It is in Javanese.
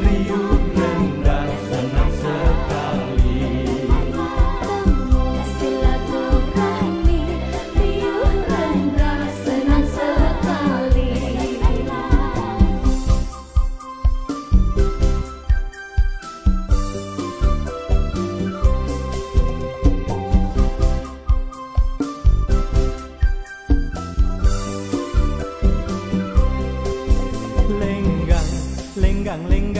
triunfo. Ling